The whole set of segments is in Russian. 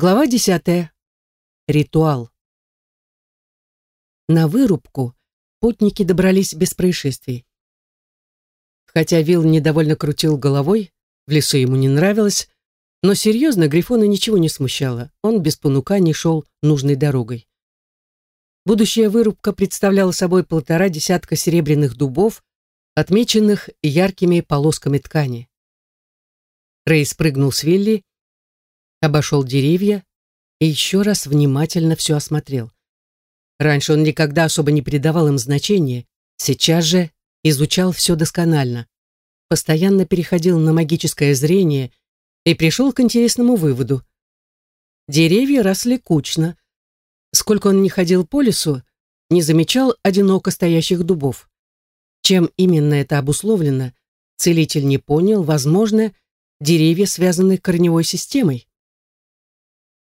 Глава десятая. Ритуал. На вырубку путники добрались без происшествий. Хотя Вилл недовольно крутил головой, в лесу ему не нравилось, но серьезно Грифона ничего не смущало, он без понуканий шел нужной дорогой. Будущая вырубка представляла собой полтора десятка серебряных дубов, отмеченных яркими полосками ткани. Рэй спрыгнул с Вилли, обошел деревья и еще раз внимательно все осмотрел. Раньше он никогда особо не придавал им значения, сейчас же изучал все досконально, постоянно переходил на магическое зрение и пришел к интересному выводу. Деревья росли кучно. Сколько он не ходил по лесу, не замечал одиноко стоящих дубов. Чем именно это обусловлено, целитель не понял, возможно, деревья связаны корневой системой.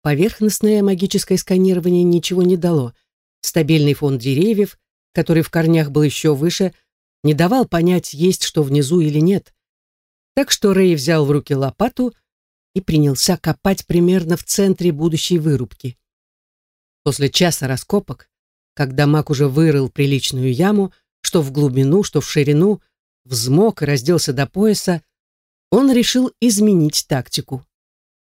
Поверхностное магическое сканирование ничего не дало. Стабильный фон деревьев, который в корнях был еще выше, не давал понять, есть что внизу или нет. Так что Рэй взял в руки лопату и принялся копать примерно в центре будущей вырубки. После часа раскопок, когда маг уже вырыл приличную яму, что в глубину, что в ширину, взмок и разделся до пояса, он решил изменить тактику.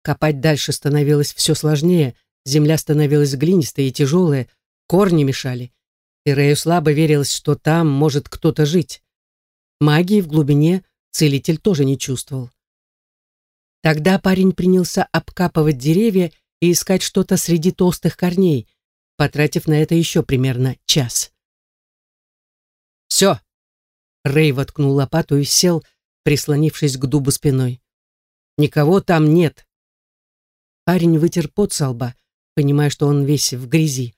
Копать дальше становилось все сложнее, земля становилась глинистая и тяжелая, корни мешали, и Рэю слабо верилось, что там может кто-то жить. Магии в глубине целитель тоже не чувствовал. Тогда парень принялся обкапывать деревья и искать что-то среди толстых корней, потратив на это еще примерно час. «Все!» Рэй воткнул лопату и сел, прислонившись к дубу спиной. «Никого там нет!» Парень вытер пот со лба, понимая, что он весь в грязи.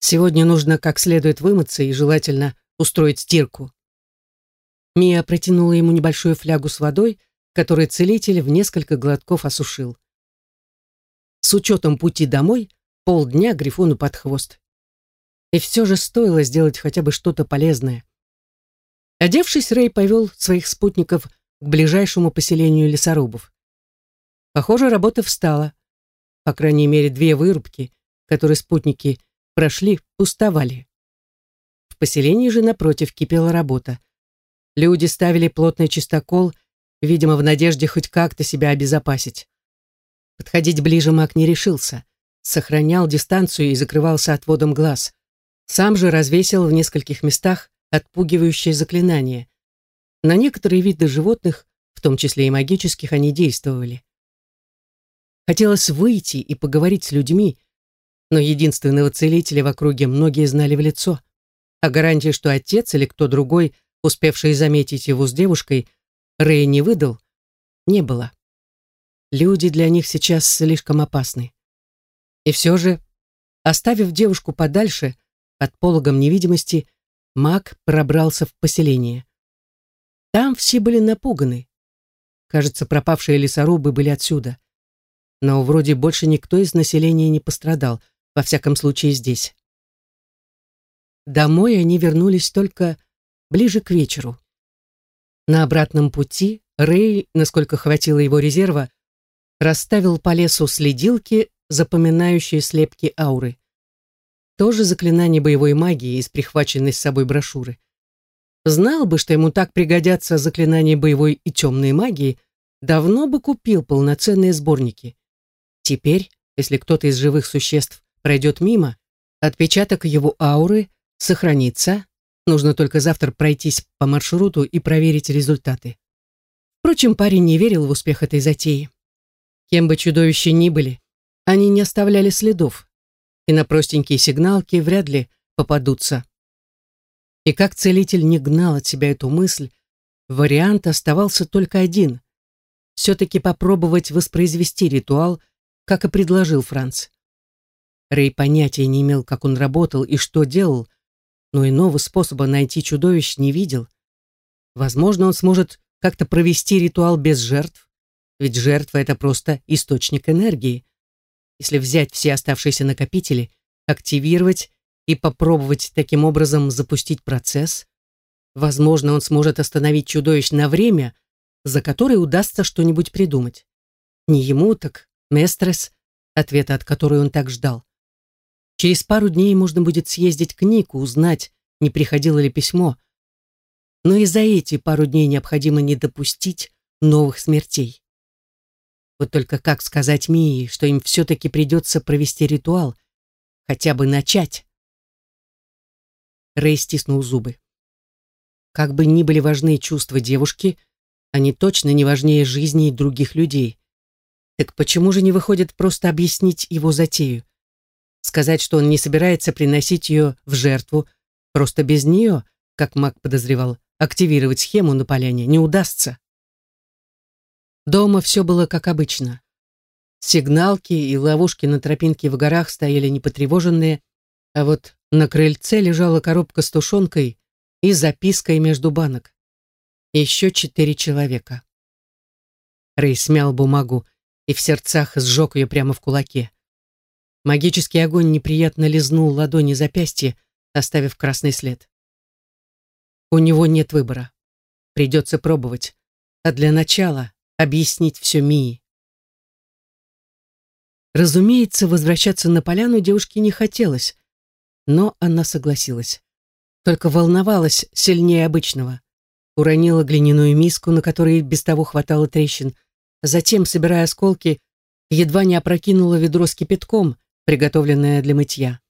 Сегодня нужно как следует вымыться и желательно устроить стирку. Мия протянула ему небольшую флягу с водой, который целитель в несколько глотков осушил. С учетом пути домой, полдня Грифону под хвост. И все же стоило сделать хотя бы что-то полезное. Одевшись, Рэй повел своих спутников к ближайшему поселению лесорубов. Похоже, работа встала. По крайней мере, две вырубки, которые спутники прошли, пустовали. В поселении же, напротив, кипела работа. Люди ставили плотный чистокол видимо, в надежде хоть как-то себя обезопасить. Подходить ближе маг не решился, сохранял дистанцию и закрывался отводом глаз. Сам же развесил в нескольких местах отпугивающее заклинание. На некоторые виды животных, в том числе и магических, они действовали. Хотелось выйти и поговорить с людьми, но единственного целителя в округе многие знали в лицо. А гарантии, что отец или кто другой, успевший заметить его с девушкой, Рэй не выдал, не было. Люди для них сейчас слишком опасны. И все же, оставив девушку подальше, под пологом невидимости, маг пробрался в поселение. Там все были напуганы. Кажется, пропавшие лесорубы были отсюда. Но вроде больше никто из населения не пострадал, во всяком случае здесь. Домой они вернулись только ближе к вечеру. На обратном пути Рэй, насколько хватило его резерва, расставил по лесу следилки, запоминающие слепки ауры. Тоже заклинание боевой магии из прихваченной с собой брошюры. Знал бы, что ему так пригодятся заклинания боевой и темной магии, давно бы купил полноценные сборники. Теперь, если кто-то из живых существ пройдет мимо, отпечаток его ауры сохранится, Нужно только завтра пройтись по маршруту и проверить результаты. Впрочем, парень не верил в успех этой затеи. Кем бы чудовища ни были, они не оставляли следов, и на простенькие сигналки вряд ли попадутся. И как целитель не гнал от себя эту мысль, вариант оставался только один — все-таки попробовать воспроизвести ритуал, как и предложил Франц. Рэй понятия не имел, как он работал и что делал, но иного способа найти чудовищ не видел. Возможно, он сможет как-то провести ритуал без жертв, ведь жертва — это просто источник энергии. Если взять все оставшиеся накопители, активировать и попробовать таким образом запустить процесс, возможно, он сможет остановить чудовищ на время, за которое удастся что-нибудь придумать. Не ему, так Местрес, ответа от которой он так ждал. Через пару дней можно будет съездить к Нику, узнать, не приходило ли письмо. Но и за эти пару дней необходимо не допустить новых смертей. Вот только как сказать Мии, что им все-таки придется провести ритуал, хотя бы начать? Рэй стиснул зубы. Как бы ни были важны чувства девушки, они точно не важнее жизни других людей. Так почему же не выходит просто объяснить его затею? Сказать, что он не собирается приносить ее в жертву, просто без нее, как маг подозревал, активировать схему на поляне не удастся. Дома все было как обычно. Сигналки и ловушки на тропинке в горах стояли непотревоженные, а вот на крыльце лежала коробка с тушенкой и запиской между банок. Еще четыре человека. Рэй смял бумагу и в сердцах сжег ее прямо в кулаке. Магический огонь неприятно лизнул ладони запястья, оставив красный след. У него нет выбора. Придется пробовать. А для начала объяснить все Мии. Разумеется, возвращаться на поляну девушке не хотелось, но она согласилась. Только волновалась сильнее обычного. Уронила глиняную миску, на которой без того хватало трещин, Затем, собирая осколки, едва не опрокинула ведро с кипятком, приготовленное для мытья.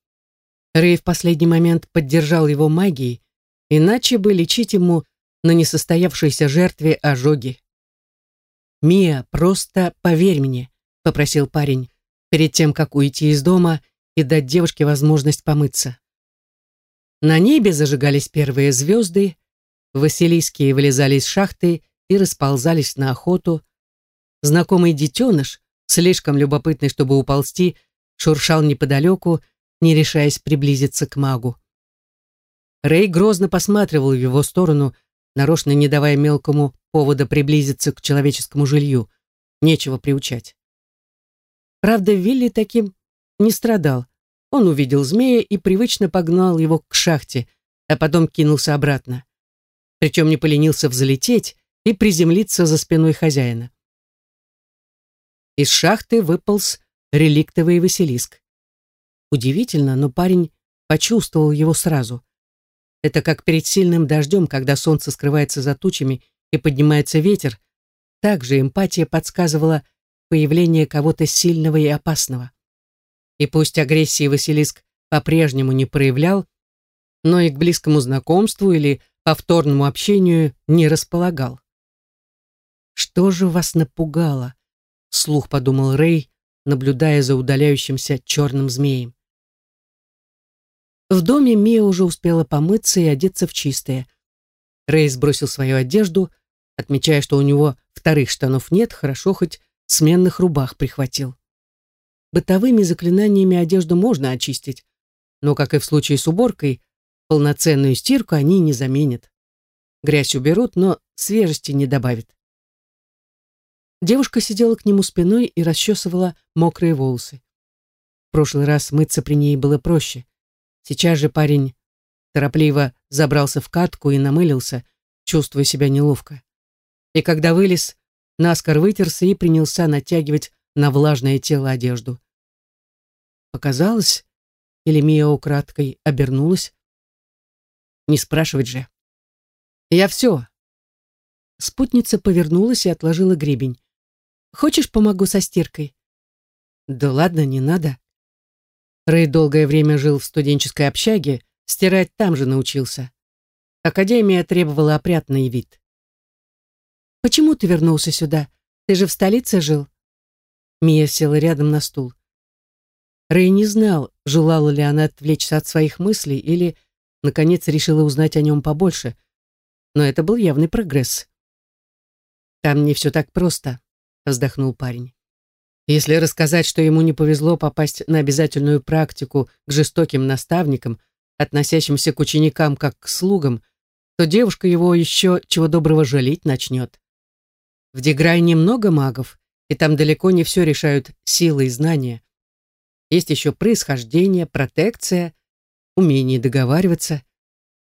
Рэй в последний момент поддержал его магией, иначе бы лечить ему на несостоявшейся жертве ожоги. «Мия, просто поверь мне», — попросил парень, перед тем, как уйти из дома и дать девушке возможность помыться. На небе зажигались первые звезды, Василийские вылезали из шахты и расползались на охоту, Знакомый детеныш, слишком любопытный, чтобы уползти, шуршал неподалеку, не решаясь приблизиться к магу. Рэй грозно посматривал в его сторону, нарочно не давая мелкому повода приблизиться к человеческому жилью. Нечего приучать. Правда, Вилли таким не страдал. Он увидел змея и привычно погнал его к шахте, а потом кинулся обратно. Причем не поленился взлететь и приземлиться за спиной хозяина. Из шахты выполз реликтовый Василиск. Удивительно, но парень почувствовал его сразу. Это как перед сильным дождем, когда солнце скрывается за тучами и поднимается ветер, также эмпатия подсказывала появление кого-то сильного и опасного. И пусть агрессии Василиск по-прежнему не проявлял, но и к близкому знакомству или повторному общению не располагал. Что же вас напугало? Слух подумал Рэй, наблюдая за удаляющимся черным змеем. В доме Мия уже успела помыться и одеться в чистое. Рэй сбросил свою одежду, отмечая, что у него вторых штанов нет, хорошо хоть сменных рубах прихватил. Бытовыми заклинаниями одежду можно очистить, но, как и в случае с уборкой, полноценную стирку они не заменят. Грязь уберут, но свежести не добавят. Девушка сидела к нему спиной и расчесывала мокрые волосы. В прошлый раз мыться при ней было проще. Сейчас же парень торопливо забрался в катку и намылился, чувствуя себя неловко. И когда вылез, наскоро вытерся и принялся натягивать на влажное тело одежду. Показалось, или Мия украдкой обернулась? Не спрашивать же. «Я все». Спутница повернулась и отложила гребень. Хочешь, помогу со стиркой?» «Да ладно, не надо». Рэй долгое время жил в студенческой общаге, стирать там же научился. Академия требовала опрятный вид. «Почему ты вернулся сюда? Ты же в столице жил?» Мия села рядом на стул. Рэй не знал, желала ли она отвлечься от своих мыслей или, наконец, решила узнать о нем побольше. Но это был явный прогресс. «Там не все так просто», вздохнул парень. Если рассказать, что ему не повезло попасть на обязательную практику к жестоким наставникам, относящимся к ученикам как к слугам, то девушка его еще чего доброго жалеть начнет. В Деграйне много магов, и там далеко не все решают силы и знания. Есть еще происхождение, протекция, умение договариваться.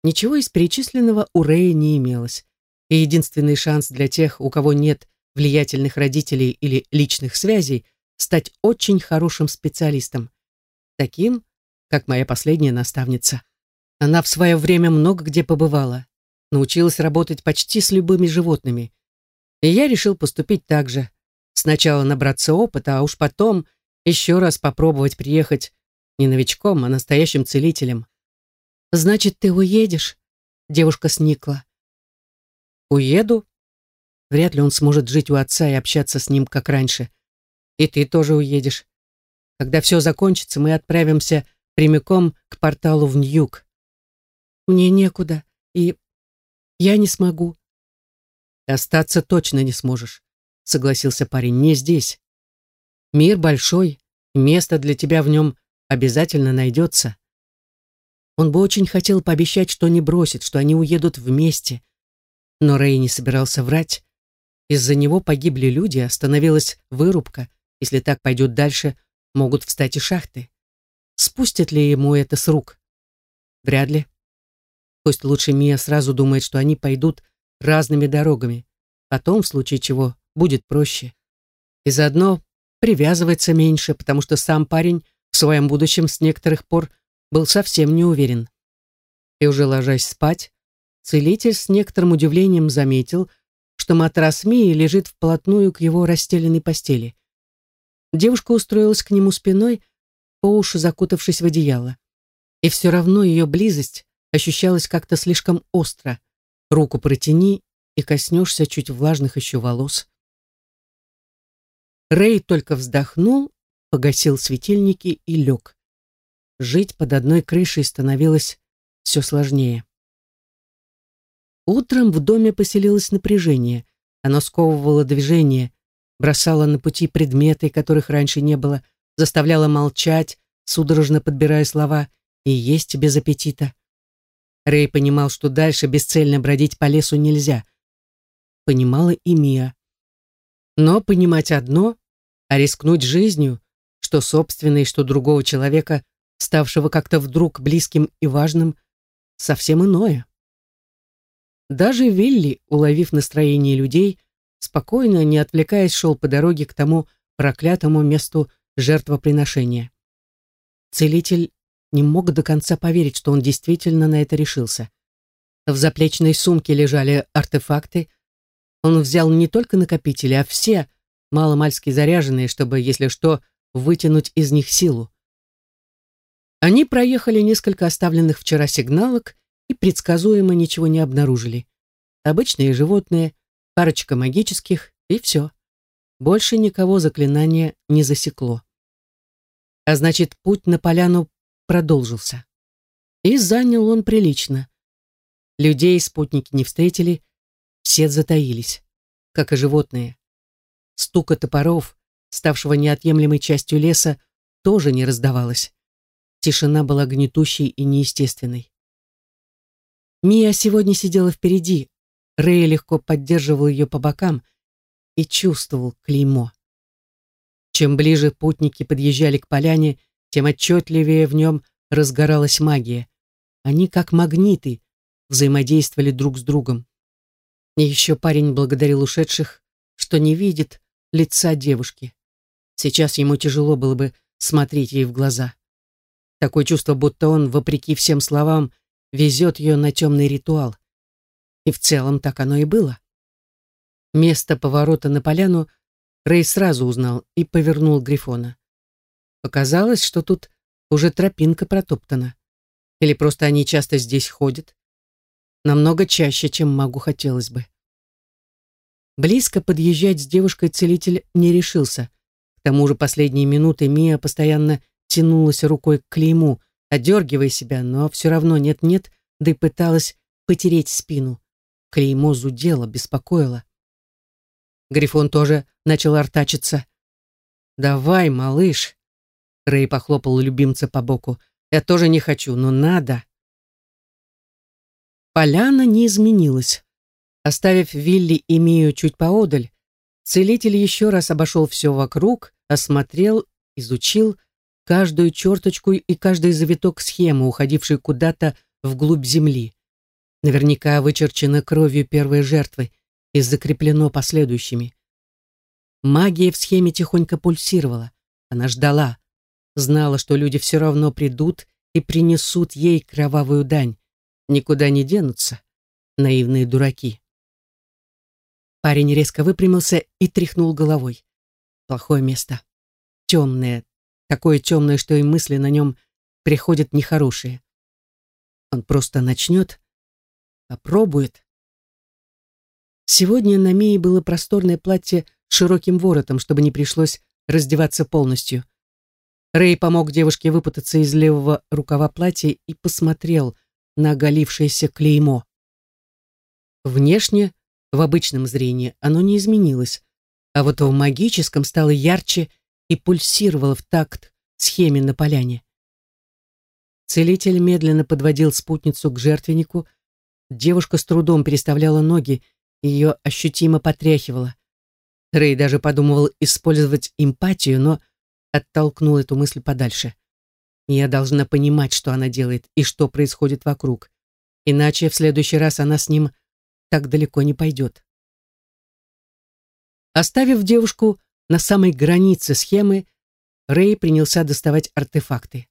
Ничего из перечисленного у Рэя не имелось. И единственный шанс для тех, у кого нет влиятельных родителей или личных связей, стать очень хорошим специалистом. Таким, как моя последняя наставница. Она в свое время много где побывала, научилась работать почти с любыми животными. И я решил поступить так же. Сначала набраться опыта, а уж потом еще раз попробовать приехать не новичком, а настоящим целителем. «Значит, ты уедешь?» Девушка сникла. «Уеду?» Вряд ли он сможет жить у отца и общаться с ним, как раньше. И ты тоже уедешь. Когда все закончится, мы отправимся прямиком к порталу в Ньюк. Мне некуда, и я не смогу. Остаться точно не сможешь, согласился парень, не здесь. Мир большой, место для тебя в нем обязательно найдется. Он бы очень хотел пообещать, что не бросит, что они уедут вместе. Но Рэй не собирался врать. Из-за него погибли люди, остановилась вырубка. Если так пойдет дальше, могут встать и шахты. Спустят ли ему это с рук? Вряд ли. Пусть лучше Мия сразу думает, что они пойдут разными дорогами. Потом, в случае чего, будет проще. И заодно привязывается меньше, потому что сам парень в своем будущем с некоторых пор был совсем не уверен. И уже ложась спать, целитель с некоторым удивлением заметил, что матрас Мии лежит вплотную к его расстеленной постели. Девушка устроилась к нему спиной, по уши закутавшись в одеяло. И все равно ее близость ощущалась как-то слишком остро. Руку протяни и коснешься чуть влажных еще волос. Рэй только вздохнул, погасил светильники и лег жить под одной крышей становилось все сложнее. Утром в доме поселилось напряжение. Оно сковывало движение, бросало на пути предметы, которых раньше не было, заставляло молчать, судорожно подбирая слова, и есть без аппетита. Рэй понимал, что дальше бесцельно бродить по лесу нельзя. Понимала и Мия. Но понимать одно, а рискнуть жизнью, что собственной, что другого человека, ставшего как-то вдруг близким и важным, совсем иное. Даже Вилли, уловив настроение людей, спокойно, не отвлекаясь, шел по дороге к тому проклятому месту жертвоприношения. Целитель не мог до конца поверить, что он действительно на это решился. В заплечной сумке лежали артефакты. Он взял не только накопители, а все, маломальски заряженные, чтобы, если что, вытянуть из них силу. Они проехали несколько оставленных вчера сигналок и предсказуемо ничего не обнаружили. Обычные животные, парочка магических и все. Больше никого заклинание не засекло. А значит, путь на поляну продолжился. И занял он прилично. Людей спутники не встретили, все затаились, как и животные. Стука топоров, ставшего неотъемлемой частью леса, тоже не раздавалось. Тишина была гнетущей и неестественной. Мия сегодня сидела впереди. Рэй легко поддерживал ее по бокам и чувствовал клеймо. Чем ближе путники подъезжали к поляне, тем отчетливее в нем разгоралась магия. Они, как магниты, взаимодействовали друг с другом. И еще парень благодарил ушедших, что не видит лица девушки. Сейчас ему тяжело было бы смотреть ей в глаза. Такое чувство, будто он, вопреки всем словам, везет ее на темный ритуал. И в целом так оно и было. Место поворота на поляну Рэй сразу узнал и повернул Грифона. Показалось, что тут уже тропинка протоптана. Или просто они часто здесь ходят. Намного чаще, чем магу хотелось бы. Близко подъезжать с девушкой целитель не решился. К тому же последние минуты Мия постоянно тянулась рукой к клейму, одергивая себя, но все равно нет-нет, да и пыталась потереть спину. Клеймо зудело, беспокоило. Грифон тоже начал артачиться. «Давай, малыш!» Рэй похлопал любимца по боку. «Я тоже не хочу, но надо!» Поляна не изменилась. Оставив Вилли и Мию чуть поодаль, целитель еще раз обошел все вокруг, осмотрел, изучил, каждую черточку и каждый завиток схемы, уходившей куда-то вглубь земли. Наверняка вычерчено кровью первой жертвы и закреплено последующими. Магия в схеме тихонько пульсировала. Она ждала. Знала, что люди все равно придут и принесут ей кровавую дань. Никуда не денутся. Наивные дураки. Парень резко выпрямился и тряхнул головой. Плохое место. Темное. Такое темное, что и мысли на нем приходят нехорошие. Он просто начнет, попробует. Сегодня на Мии было просторное платье с широким воротом, чтобы не пришлось раздеваться полностью. Рэй помог девушке выпутаться из левого рукава платья и посмотрел на оголившееся клеймо. Внешне, в обычном зрении, оно не изменилось, а вот в магическом стало ярче и пульсировало в такт схеме на поляне. Целитель медленно подводил спутницу к жертвеннику. Девушка с трудом переставляла ноги, ее ощутимо потряхивало. Рэй даже подумывал использовать эмпатию, но оттолкнул эту мысль подальше. Я должна понимать, что она делает и что происходит вокруг. Иначе в следующий раз она с ним так далеко не пойдет. Оставив девушку на самой границе схемы, Рэй принялся доставать артефакты.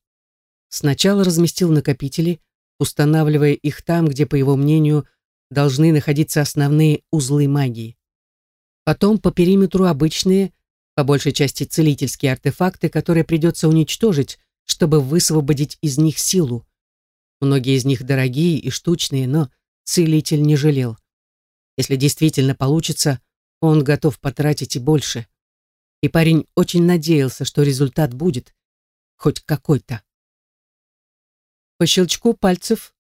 Сначала разместил накопители, устанавливая их там, где, по его мнению, должны находиться основные узлы магии. Потом по периметру обычные, по большей части целительские артефакты, которые придется уничтожить, чтобы высвободить из них силу. Многие из них дорогие и штучные, но целитель не жалел. Если действительно получится, он готов потратить и больше. И парень очень надеялся, что результат будет хоть какой-то. По щелчку пальцев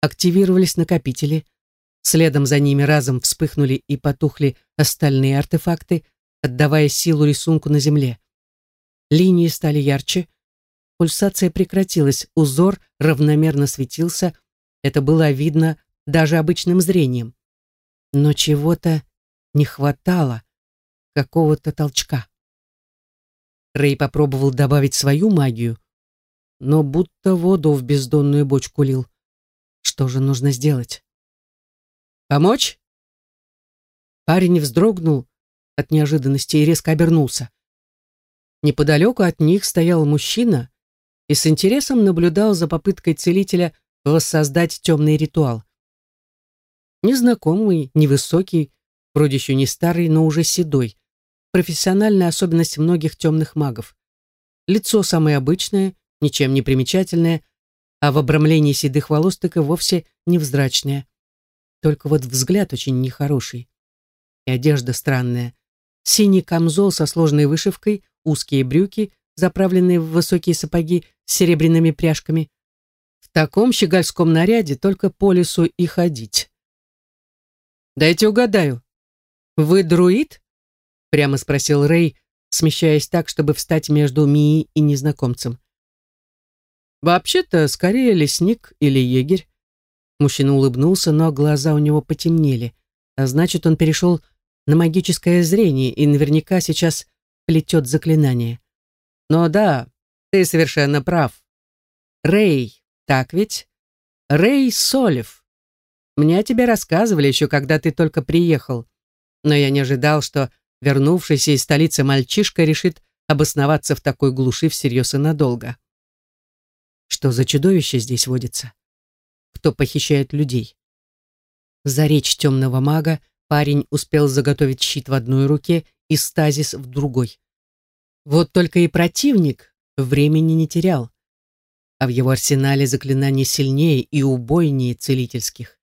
активировались накопители, следом за ними разом вспыхнули и потухли остальные артефакты, отдавая силу рисунку на земле. Линии стали ярче, пульсация прекратилась, узор равномерно светился, это было видно даже обычным зрением. Но чего-то не хватало, какого-то толчка. Рэй попробовал добавить свою магию, но будто воду в бездонную бочку лил. Что же нужно сделать? Помочь? Парень вздрогнул от неожиданности и резко обернулся. Неподалеку от них стоял мужчина и с интересом наблюдал за попыткой целителя воссоздать темный ритуал. Незнакомый, невысокий, вроде еще не старый, но уже седой. Профессиональная особенность многих темных магов. Лицо самое обычное, ничем не примечательное, а в обрамлении седых волос так и вовсе невзрачное. Только вот взгляд очень нехороший. И одежда странная. Синий камзол со сложной вышивкой, узкие брюки, заправленные в высокие сапоги с серебряными пряжками. В таком щегольском наряде только по лесу и ходить. «Дайте угадаю. Вы друид?» Прямо спросил Рэй, смещаясь так, чтобы встать между Мией и незнакомцем. Вообще-то, скорее лесник или егерь. Мужчина улыбнулся, но глаза у него потемнели. А значит, он перешел на магическое зрение и наверняка сейчас плетет заклинание. Но да, ты совершенно прав. Рэй, так ведь? Рэй Солев. Мне о тебе рассказывали еще, когда ты только приехал. Но я не ожидал, что вернувшийся из столицы мальчишка решит обосноваться в такой глуши всерьез и надолго. Что за чудовище здесь водится? Кто похищает людей? За речь темного мага парень успел заготовить щит в одной руке и стазис в другой. Вот только и противник времени не терял, а в его арсенале заклинаний сильнее и убойнее целительских.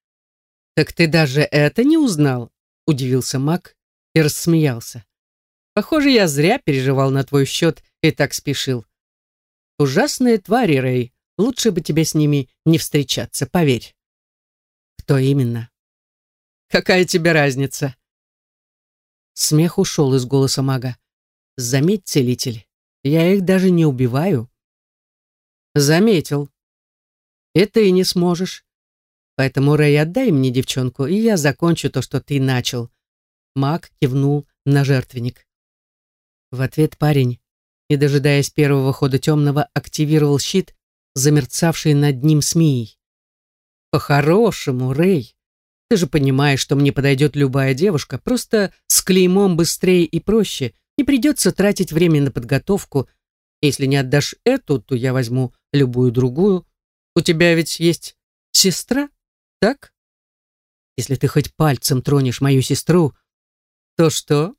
«Так ты даже это не узнал?» — удивился маг и рассмеялся. «Похоже, я зря переживал на твой счет и так спешил. Ужасные твари, Рэй. Лучше бы тебе с ними не встречаться, поверь. Кто именно? Какая тебе разница? Смех ушел из голоса мага. Заметь, целитель, я их даже не убиваю. Заметил. И ты не сможешь. Поэтому, Рэй, отдай мне девчонку, и я закончу то, что ты начал. Маг кивнул на жертвенник. В ответ парень, не дожидаясь первого хода темного, активировал щит замерцавшей над ним змеей. «По-хорошему, Рэй, ты же понимаешь, что мне подойдет любая девушка, просто с клеймом быстрее и проще, Не придется тратить время на подготовку. Если не отдашь эту, то я возьму любую другую. У тебя ведь есть сестра, так? Если ты хоть пальцем тронешь мою сестру, то что?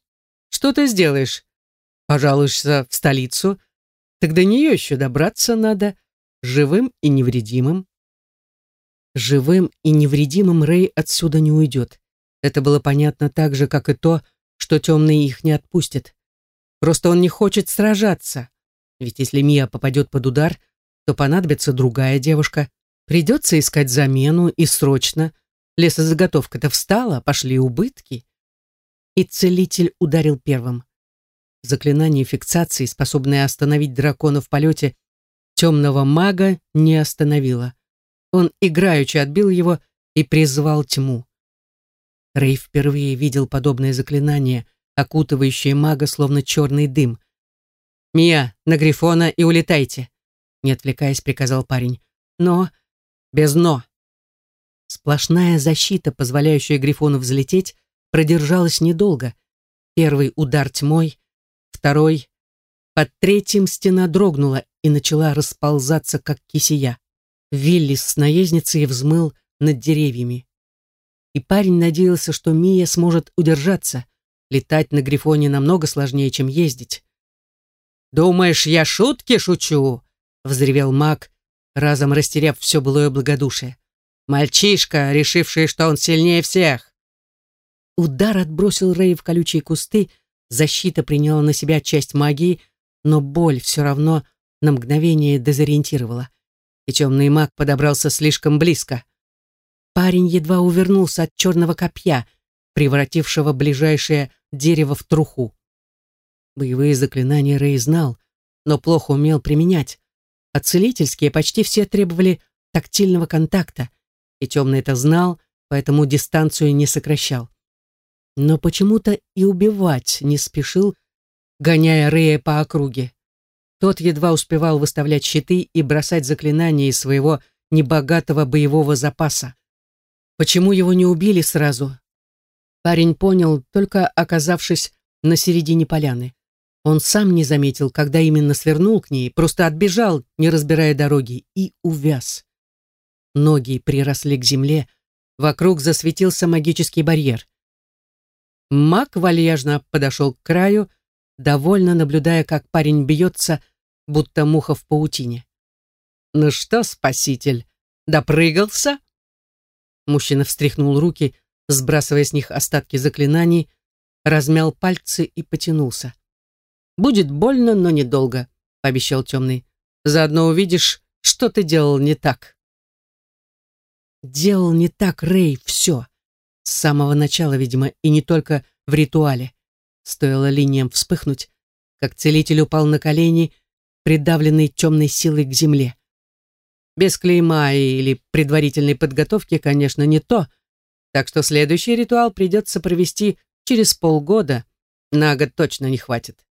Что ты сделаешь? Пожалуешься в столицу? Так до нее еще добраться надо, живым и невредимым. Живым и невредимым Рэй отсюда не уйдет. Это было понятно так же, как и то, что темный их не отпустит. Просто он не хочет сражаться. Ведь если Мия попадет под удар, то понадобится другая девушка. Придется искать замену и срочно. Лесозаготовка-то встала, пошли убытки. И целитель ударил первым. Заклинание фиксации, способное остановить дракона в полете, темного мага не остановило. Он играючи отбил его и призвал тьму. Рэй впервые видел подобное заклинание, окутывающее мага словно черный дым. «Мия, на Грифона и улетайте!» Не отвлекаясь, приказал парень. «Но...» «Без но!» Сплошная защита, позволяющая Грифону взлететь, продержалась недолго. Первый удар тьмой, второй. Под третьим стена дрогнула и начала расползаться, как кисия. Вилли с наездницей взмыл над деревьями. И парень надеялся, что Мия сможет удержаться. Летать на Грифоне намного сложнее, чем ездить. «Думаешь, я шутки шучу?» — взревел маг, разом растеряв все былое благодушие. «Мальчишка, решивший, что он сильнее всех!» Удар отбросил Рэй в колючие кусты, защита приняла на себя часть магии, но боль все равно на мгновение дезориентировала, и темный маг подобрался слишком близко. Парень едва увернулся от черного копья, превратившего ближайшее дерево в труху. Боевые заклинания Рэй знал, но плохо умел применять, а целительские почти все требовали тактильного контакта, и темный это знал, поэтому дистанцию не сокращал но почему-то и убивать не спешил, гоняя Рея по округе. Тот едва успевал выставлять щиты и бросать заклинания из своего небогатого боевого запаса. Почему его не убили сразу? Парень понял, только оказавшись на середине поляны. Он сам не заметил, когда именно свернул к ней, просто отбежал, не разбирая дороги, и увяз. Ноги приросли к земле, вокруг засветился магический барьер. Мак вальяжно подошел к краю, довольно наблюдая, как парень бьется, будто муха в паутине. «Ну что, спаситель, допрыгался?» Мужчина встряхнул руки, сбрасывая с них остатки заклинаний, размял пальцы и потянулся. «Будет больно, но недолго», — пообещал темный. «Заодно увидишь, что ты делал не так». Делал не так Рэй все. С самого начала, видимо, и не только в ритуале. Стоило линиям вспыхнуть, как целитель упал на колени, придавленный темной силой к земле. Без клейма или предварительной подготовки, конечно, не то, так что следующий ритуал придется провести через полгода, на год точно не хватит,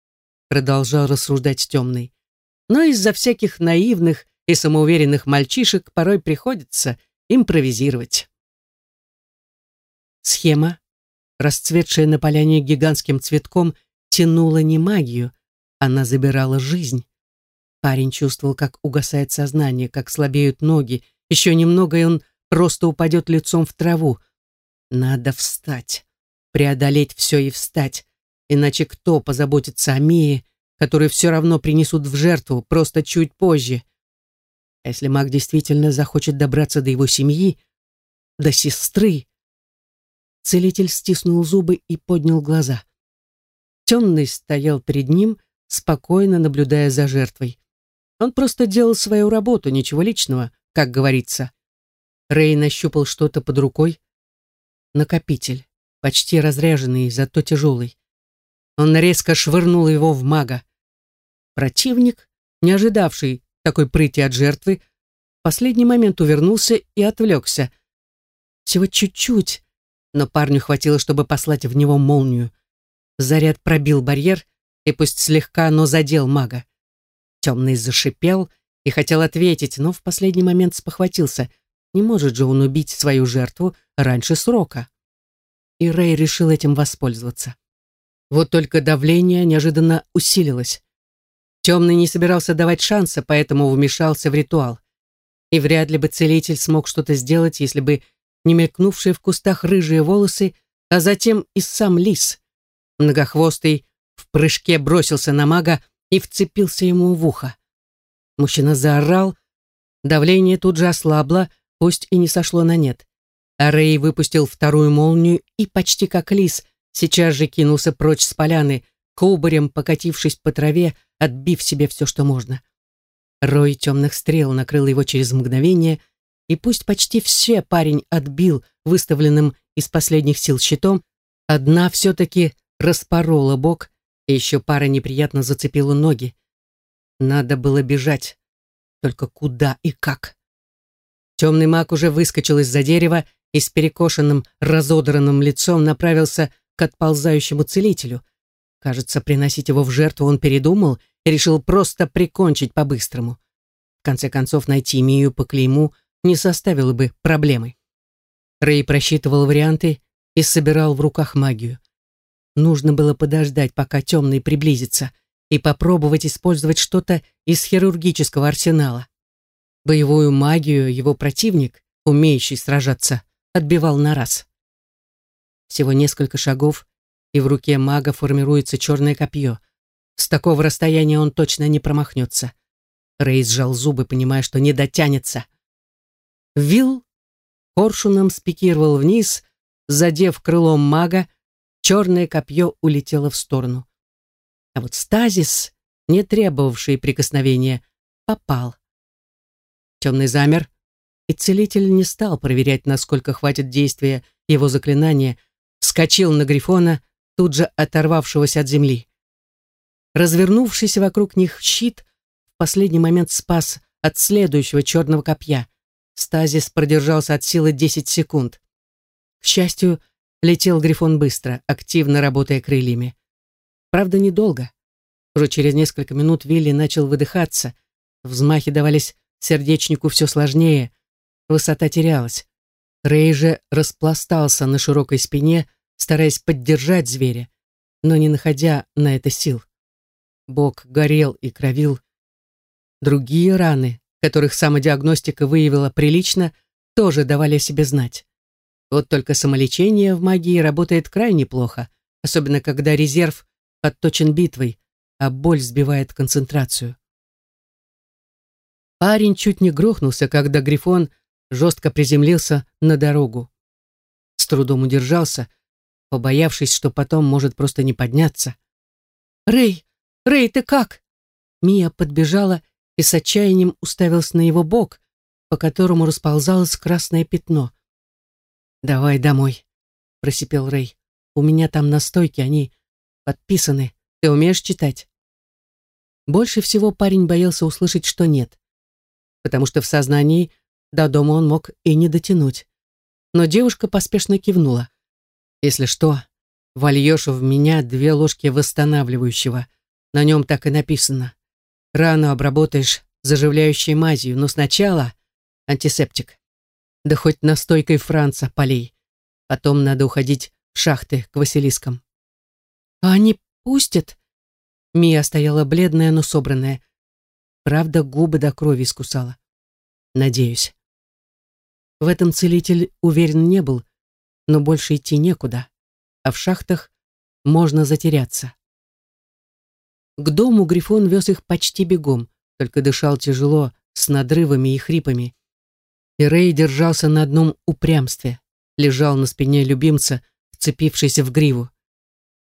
продолжал рассуждать темный. Но из-за всяких наивных и самоуверенных мальчишек порой приходится импровизировать. Схема, расцветшая на поляне гигантским цветком, тянула не магию, она забирала жизнь. Парень чувствовал, как угасает сознание, как слабеют ноги. Еще немного, и он просто упадет лицом в траву. Надо встать, преодолеть все и встать. Иначе кто позаботится о Мии, которую все равно принесут в жертву, просто чуть позже? А если маг действительно захочет добраться до его семьи, до сестры, Целитель стиснул зубы и поднял глаза. Темный стоял перед ним, спокойно наблюдая за жертвой. Он просто делал свою работу, ничего личного, как говорится. Рэй нащупал что-то под рукой. Накопитель, почти разряженный, зато тяжелый. Он резко швырнул его в мага. Противник, не ожидавший такой прыти от жертвы, в последний момент увернулся и отвлекся. Всего чуть-чуть, но парню хватило, чтобы послать в него молнию. Заряд пробил барьер и пусть слегка, но задел мага. Темный зашипел и хотел ответить, но в последний момент спохватился. Не может же он убить свою жертву раньше срока. И Рэй решил этим воспользоваться. Вот только давление неожиданно усилилось. Темный не собирался давать шанса, поэтому вмешался в ритуал. И вряд ли бы целитель смог что-то сделать, если бы не мелькнувшие в кустах рыжие волосы, а затем и сам лис. Многохвостый в прыжке бросился на мага и вцепился ему в ухо. Мужчина заорал, давление тут же ослабло, пусть и не сошло на нет. А Рэй выпустил вторую молнию и почти как лис сейчас же кинулся прочь с поляны, кубарем покатившись по траве, отбив себе все, что можно. Рой темных стрел накрыл его через мгновение, и пусть почти все парень отбил выставленным из последних сил щитом, одна все-таки распорола бок, и еще пара неприятно зацепила ноги. Надо было бежать. Только куда и как? Темный маг уже выскочил из-за дерева и с перекошенным, разодранным лицом направился к отползающему целителю. Кажется, приносить его в жертву он передумал и решил просто прикончить по-быстрому. В конце концов, найти Мию по клейму не составило бы проблемы. Рэй просчитывал варианты и собирал в руках магию. Нужно было подождать, пока темный приблизится, и попробовать использовать что-то из хирургического арсенала. Боевую магию его противник, умеющий сражаться, отбивал на раз. Всего несколько шагов, и в руке мага формируется черное копье. С такого расстояния он точно не промахнется. Рей сжал зубы, понимая, что не дотянется. Вил коршуном спикировал вниз, задев крылом мага, черное копье улетело в сторону. А вот стазис, не требовавший прикосновения, попал. Темный замер, и целитель не стал проверять, насколько хватит действия его заклинания, вскочил на Грифона, тут же оторвавшегося от земли. Развернувшийся вокруг них щит в последний момент спас от следующего черного копья. Стазис продержался от силы 10 секунд. К счастью, Летел Грифон быстро, активно работая крыльями. Правда, недолго. Уже через несколько минут Вилли начал выдыхаться. Взмахи давались сердечнику все сложнее. Высота терялась. Рэй же распластался на широкой спине, стараясь поддержать зверя, но не находя на это сил. Бок горел и кровил. Другие раны, которых самодиагностика выявила прилично, тоже давали о себе знать. Вот только самолечение в магии работает крайне плохо, особенно когда резерв подточен битвой, а боль сбивает концентрацию. Парень чуть не грохнулся, когда Грифон жестко приземлился на дорогу. С трудом удержался, побоявшись, что потом может просто не подняться. «Рэй! Рэй, ты как?» Мия подбежала и с отчаянием уставилась на его бок, по которому расползалось красное пятно. «Давай домой», — просипел Рэй. «У меня там настойки, они подписаны. Ты умеешь читать?» Больше всего парень боялся услышать, что нет. Потому что в сознании до дома он мог и не дотянуть. Но девушка поспешно кивнула. «Если что, вольешь в меня две ложки восстанавливающего. На нем так и написано. Рану обработаешь заживляющей мазью, но сначала антисептик. Да хоть настойкой Франца полей. Потом надо уходить в шахты к Василискам. А они пустят? Мия стояла бледная, но собранная. Правда, губы до крови искусала. Надеюсь. В этом целитель уверен не был, но больше идти некуда, а в шахтах можно затеряться. К дому Грифон вез их почти бегом, только дышал тяжело, с надрывами и хрипами и Рэй держался на одном упрямстве, лежал на спине любимца, вцепившись в гриву.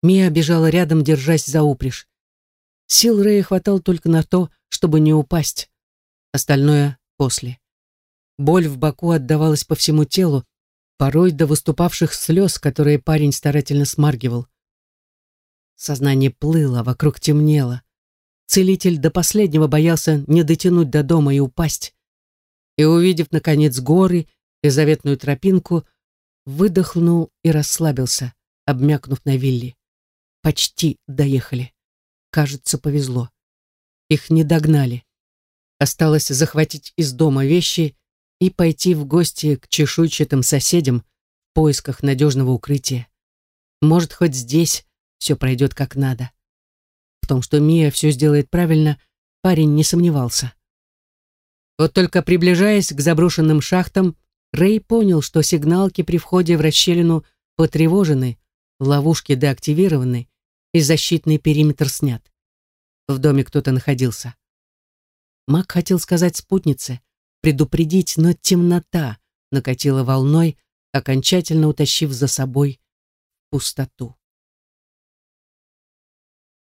Мия бежала рядом, держась за упряжь. Сил Рэя хватало только на то, чтобы не упасть. Остальное — после. Боль в боку отдавалась по всему телу, порой до выступавших слез, которые парень старательно смаргивал. Сознание плыло, вокруг темнело. Целитель до последнего боялся не дотянуть до дома и упасть и, увидев, наконец, горы и заветную тропинку, выдохнул и расслабился, обмякнув на вилле. Почти доехали. Кажется, повезло. Их не догнали. Осталось захватить из дома вещи и пойти в гости к чешуйчатым соседям в поисках надежного укрытия. Может, хоть здесь все пройдет как надо. В том, что Мия все сделает правильно, парень не сомневался. Вот только приближаясь к заброшенным шахтам, Рэй понял, что сигналки при входе в расщелину потревожены, ловушки деактивированы и защитный периметр снят. В доме кто-то находился. Мак хотел сказать спутнице, предупредить, но темнота накатила волной, окончательно утащив за собой пустоту.